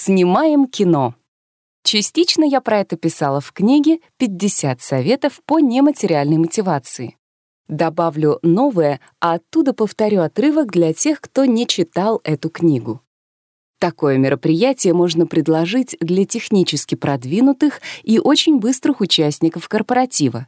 Снимаем кино. Частично я про это писала в книге «50 советов по нематериальной мотивации». Добавлю новое, а оттуда повторю отрывок для тех, кто не читал эту книгу. Такое мероприятие можно предложить для технически продвинутых и очень быстрых участников корпоратива.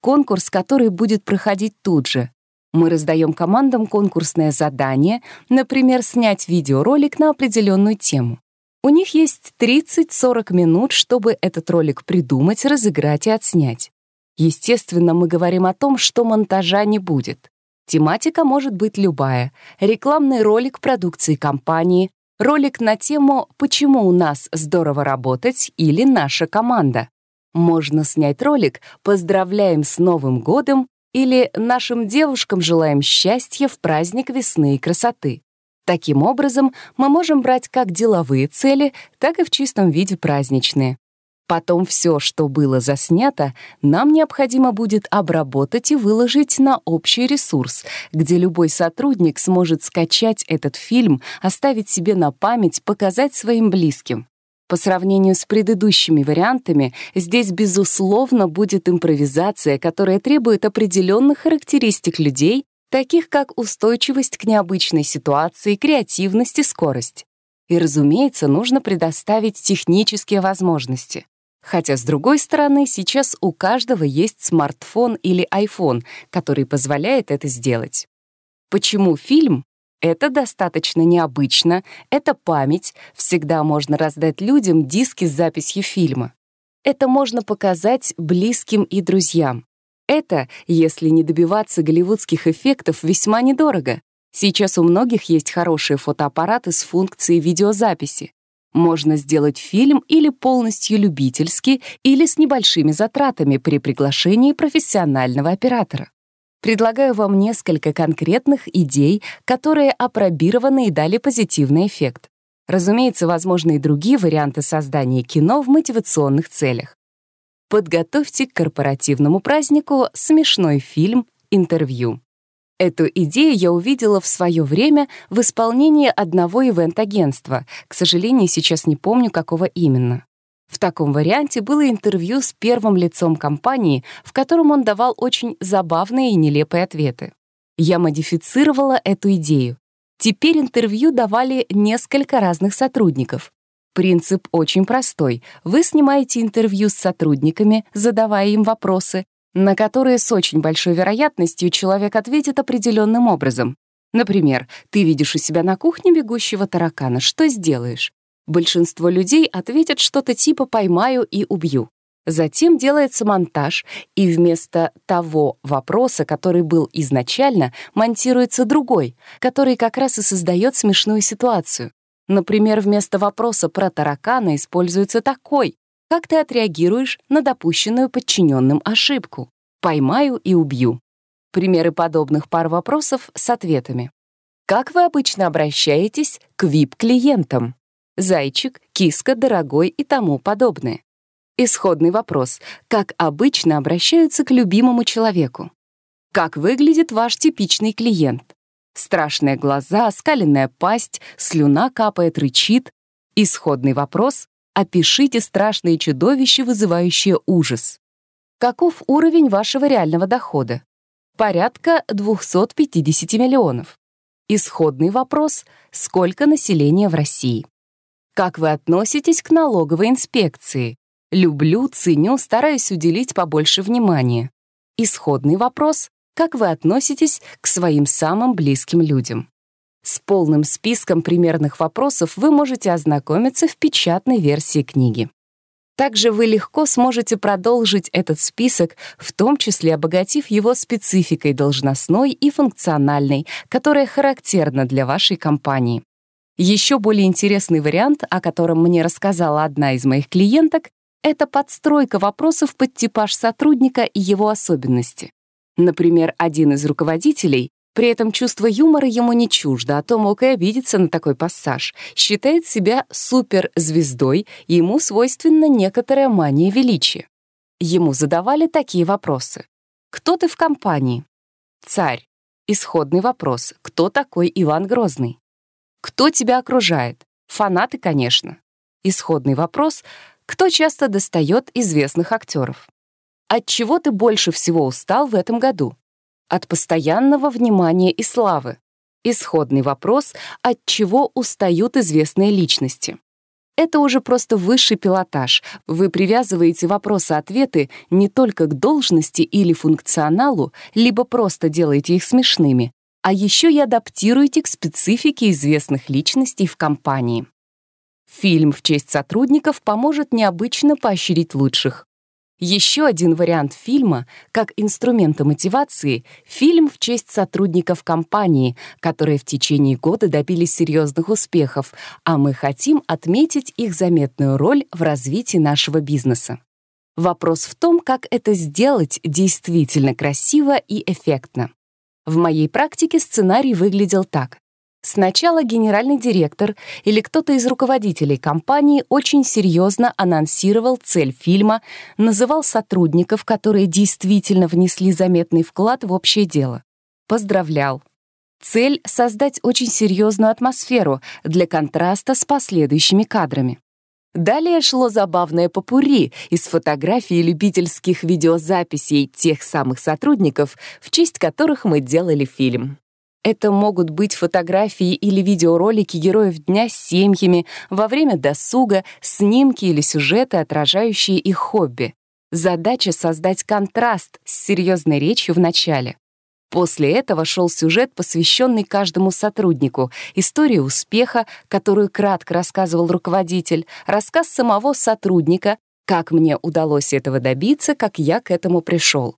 Конкурс, который будет проходить тут же. Мы раздаем командам конкурсное задание, например, снять видеоролик на определенную тему. У них есть 30-40 минут, чтобы этот ролик придумать, разыграть и отснять. Естественно, мы говорим о том, что монтажа не будет. Тематика может быть любая. Рекламный ролик продукции компании, Ролик на тему «Почему у нас здорово работать» или «Наша команда». Можно снять ролик «Поздравляем с Новым годом» или «Нашим девушкам желаем счастья в праздник весны и красоты». Таким образом, мы можем брать как деловые цели, так и в чистом виде праздничные. Потом все, что было заснято, нам необходимо будет обработать и выложить на общий ресурс, где любой сотрудник сможет скачать этот фильм, оставить себе на память, показать своим близким. По сравнению с предыдущими вариантами, здесь, безусловно, будет импровизация, которая требует определенных характеристик людей, таких как устойчивость к необычной ситуации, креативность и скорость. И, разумеется, нужно предоставить технические возможности. Хотя, с другой стороны, сейчас у каждого есть смартфон или iPhone, который позволяет это сделать. Почему фильм? Это достаточно необычно, это память, всегда можно раздать людям диски с записью фильма. Это можно показать близким и друзьям. Это, если не добиваться голливудских эффектов, весьма недорого. Сейчас у многих есть хорошие фотоаппараты с функцией видеозаписи. Можно сделать фильм или полностью любительский, или с небольшими затратами при приглашении профессионального оператора. Предлагаю вам несколько конкретных идей, которые опробированы и дали позитивный эффект. Разумеется, возможны и другие варианты создания кино в мотивационных целях. Подготовьте к корпоративному празднику смешной фильм «Интервью». Эту идею я увидела в свое время в исполнении одного ивент-агентства. К сожалению, сейчас не помню, какого именно. В таком варианте было интервью с первым лицом компании, в котором он давал очень забавные и нелепые ответы. Я модифицировала эту идею. Теперь интервью давали несколько разных сотрудников. Принцип очень простой. Вы снимаете интервью с сотрудниками, задавая им вопросы, на которые с очень большой вероятностью человек ответит определенным образом. Например, ты видишь у себя на кухне бегущего таракана, что сделаешь? Большинство людей ответят что-то типа «поймаю и убью». Затем делается монтаж, и вместо того вопроса, который был изначально, монтируется другой, который как раз и создает смешную ситуацию. Например, вместо вопроса про таракана используется такой как ты отреагируешь на допущенную подчиненным ошибку? Поймаю и убью. Примеры подобных пар вопросов с ответами. Как вы обычно обращаетесь к VIP-клиентам? Зайчик, киска, дорогой и тому подобное. Исходный вопрос. Как обычно обращаются к любимому человеку? Как выглядит ваш типичный клиент? Страшные глаза, скаленная пасть, слюна капает, рычит. Исходный вопрос. Опишите страшные чудовища, вызывающие ужас. Каков уровень вашего реального дохода? Порядка 250 миллионов. Исходный вопрос — сколько населения в России? Как вы относитесь к налоговой инспекции? Люблю, ценю, стараюсь уделить побольше внимания. Исходный вопрос — как вы относитесь к своим самым близким людям? С полным списком примерных вопросов вы можете ознакомиться в печатной версии книги. Также вы легко сможете продолжить этот список, в том числе обогатив его спецификой должностной и функциональной, которая характерна для вашей компании. Еще более интересный вариант, о котором мне рассказала одна из моих клиенток, это подстройка вопросов под типаж сотрудника и его особенности. Например, один из руководителей при этом чувство юмора ему не чуждо, а то мог и обидеться на такой пассаж. Считает себя суперзвездой, ему свойственна некоторая мания величия. Ему задавали такие вопросы. «Кто ты в компании?» «Царь». Исходный вопрос. «Кто такой Иван Грозный?» «Кто тебя окружает?» «Фанаты, конечно». Исходный вопрос — кто часто достает известных актеров? От чего ты больше всего устал в этом году? От постоянного внимания и славы. Исходный вопрос — от чего устают известные личности? Это уже просто высший пилотаж. Вы привязываете вопросы-ответы не только к должности или функционалу, либо просто делаете их смешными, а еще и адаптируете к специфике известных личностей в компании. Фильм в честь сотрудников поможет необычно поощрить лучших. Еще один вариант фильма, как инструмента мотивации, фильм в честь сотрудников компании, которые в течение года добились серьезных успехов, а мы хотим отметить их заметную роль в развитии нашего бизнеса. Вопрос в том, как это сделать действительно красиво и эффектно. В моей практике сценарий выглядел так. Сначала генеральный директор или кто-то из руководителей компании очень серьезно анонсировал цель фильма, называл сотрудников, которые действительно внесли заметный вклад в общее дело. Поздравлял. Цель — создать очень серьезную атмосферу для контраста с последующими кадрами. Далее шло забавное попури из фотографий и любительских видеозаписей тех самых сотрудников, в честь которых мы делали фильм. Это могут быть фотографии или видеоролики героев дня с семьями, во время досуга, снимки или сюжеты, отражающие их хобби. Задача — создать контраст с серьезной речью в начале. После этого шел сюжет, посвященный каждому сотруднику, история успеха, которую кратко рассказывал руководитель, рассказ самого сотрудника, как мне удалось этого добиться, как я к этому пришел.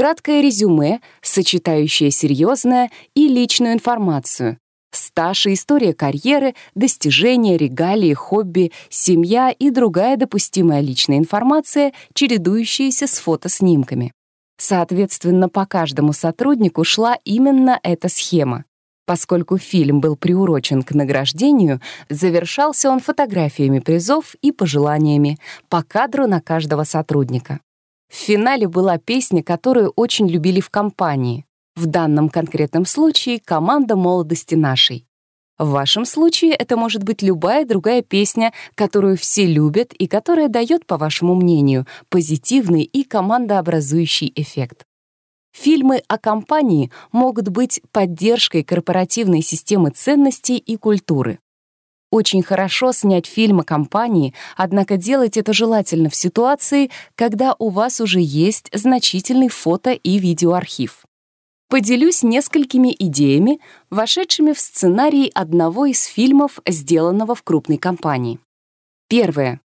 Краткое резюме, сочетающее серьезное и личную информацию. Стаж и история карьеры, достижения, регалии, хобби, семья и другая допустимая личная информация, чередующаяся с фотоснимками. Соответственно, по каждому сотруднику шла именно эта схема. Поскольку фильм был приурочен к награждению, завершался он фотографиями призов и пожеланиями по кадру на каждого сотрудника. В финале была песня, которую очень любили в компании. В данном конкретном случае команда молодости нашей. В вашем случае это может быть любая другая песня, которую все любят и которая дает, по вашему мнению, позитивный и командообразующий эффект. Фильмы о компании могут быть поддержкой корпоративной системы ценностей и культуры. Очень хорошо снять фильм о компании, однако делать это желательно в ситуации, когда у вас уже есть значительный фото- и видеоархив. Поделюсь несколькими идеями, вошедшими в сценарий одного из фильмов, сделанного в крупной компании. Первое.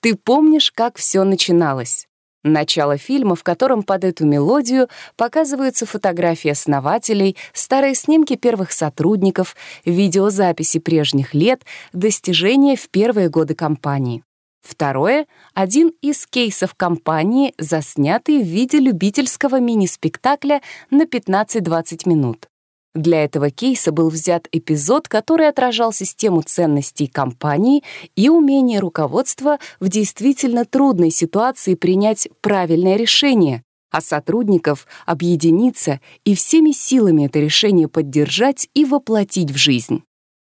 Ты помнишь, как все начиналось? Начало фильма, в котором под эту мелодию показываются фотографии основателей, старые снимки первых сотрудников, видеозаписи прежних лет, достижения в первые годы компании. Второе — один из кейсов компании, заснятый в виде любительского мини-спектакля на 15-20 минут. Для этого кейса был взят эпизод, который отражал систему ценностей компании и умение руководства в действительно трудной ситуации принять правильное решение, а сотрудников объединиться и всеми силами это решение поддержать и воплотить в жизнь.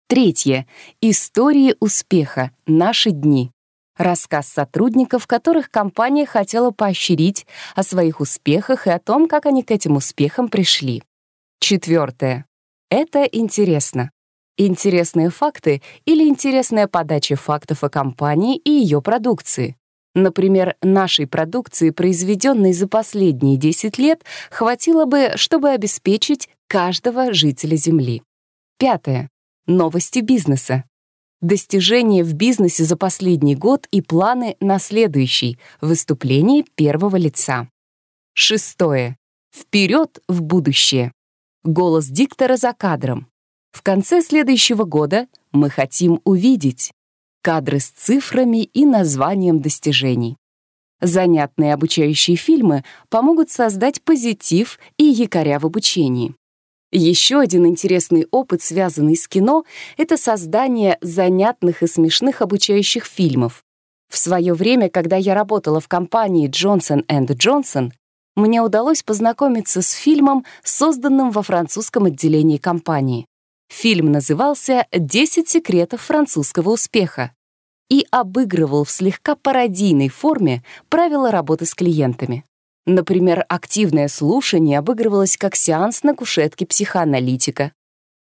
Третье. Истории успеха. Наши дни. Рассказ сотрудников, которых компания хотела поощрить, о своих успехах и о том, как они к этим успехам пришли. Четвертое. Это интересно. Интересные факты или интересная подача фактов о компании и ее продукции. Например, нашей продукции, произведенной за последние 10 лет, хватило бы, чтобы обеспечить каждого жителя Земли. Пятое. Новости бизнеса. Достижения в бизнесе за последний год и планы на следующий. Выступление первого лица. Шестое. Вперед в будущее. Голос диктора за кадром. В конце следующего года мы хотим увидеть кадры с цифрами и названием достижений. Занятные обучающие фильмы помогут создать позитив и якоря в обучении. Еще один интересный опыт, связанный с кино, это создание занятных и смешных обучающих фильмов. В свое время, когда я работала в компании Johnson Johnson, мне удалось познакомиться с фильмом, созданным во французском отделении компании. Фильм назывался «10 секретов французского успеха». и обыгрывал в слегка пародийной форме правила работы с клиентами. Например, активное слушание обыгрывалось как сеанс на кушетке психоаналитика,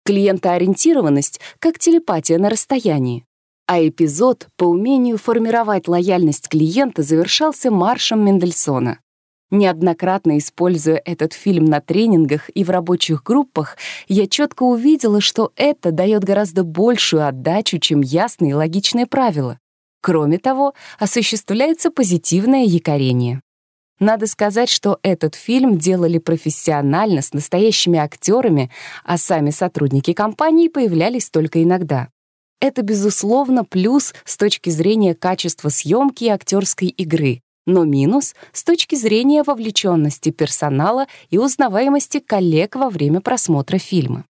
клиентоориентированность — как телепатия на расстоянии, а эпизод по умению формировать лояльность клиента завершался маршем Мендельсона. Неоднократно используя этот фильм на тренингах и в рабочих группах, я четко увидела, что это дает гораздо большую отдачу, чем ясные и логичные правила. Кроме того, осуществляется позитивное якорение. Надо сказать, что этот фильм делали профессионально, с настоящими актерами, а сами сотрудники компании появлялись только иногда. Это, безусловно, плюс с точки зрения качества съемки и актерской игры, но минус с точки зрения вовлеченности персонала и узнаваемости коллег во время просмотра фильма.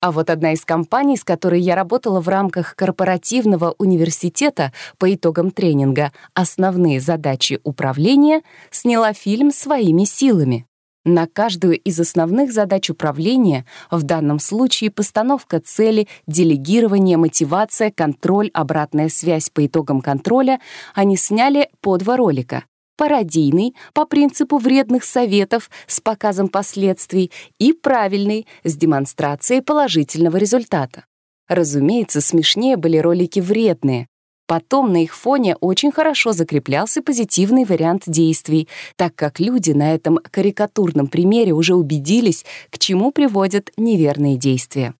А вот одна из компаний, с которой я работала в рамках корпоративного университета по итогам тренинга «Основные задачи управления», сняла фильм своими силами. На каждую из основных задач управления, в данном случае постановка цели, делегирование, мотивация, контроль, обратная связь по итогам контроля, они сняли по два ролика пародийный, по принципу вредных советов с показом последствий, и правильный, с демонстрацией положительного результата. Разумеется, смешнее были ролики вредные. Потом на их фоне очень хорошо закреплялся позитивный вариант действий, так как люди на этом карикатурном примере уже убедились, к чему приводят неверные действия.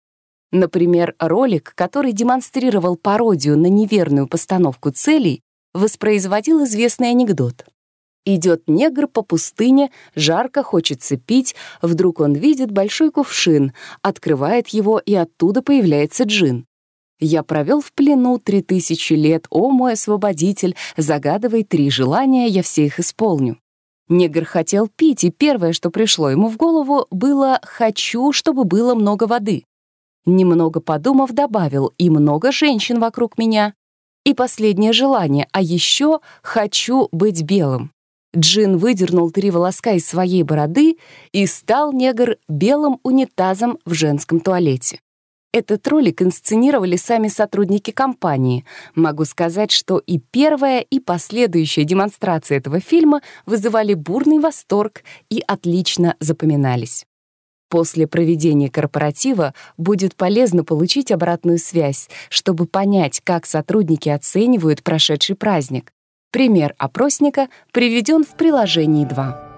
Например, ролик, который демонстрировал пародию на неверную постановку целей, воспроизводил известный анекдот. Идет негр по пустыне, жарко, хочется пить, вдруг он видит большой кувшин, открывает его, и оттуда появляется джин. «Я провел в плену три тысячи лет, о мой освободитель, загадывай три желания, я все их исполню». Негр хотел пить, и первое, что пришло ему в голову, было «хочу, чтобы было много воды». Немного подумав, добавил «и много женщин вокруг меня». И последнее желание, а еще «хочу быть белым». Джин выдернул три волоска из своей бороды и стал негр белым унитазом в женском туалете. Этот ролик инсценировали сами сотрудники компании. Могу сказать, что и первая, и последующая демонстрация этого фильма вызывали бурный восторг и отлично запоминались. После проведения корпоратива будет полезно получить обратную связь, чтобы понять, как сотрудники оценивают прошедший праздник. Пример опросника приведен в приложении 2.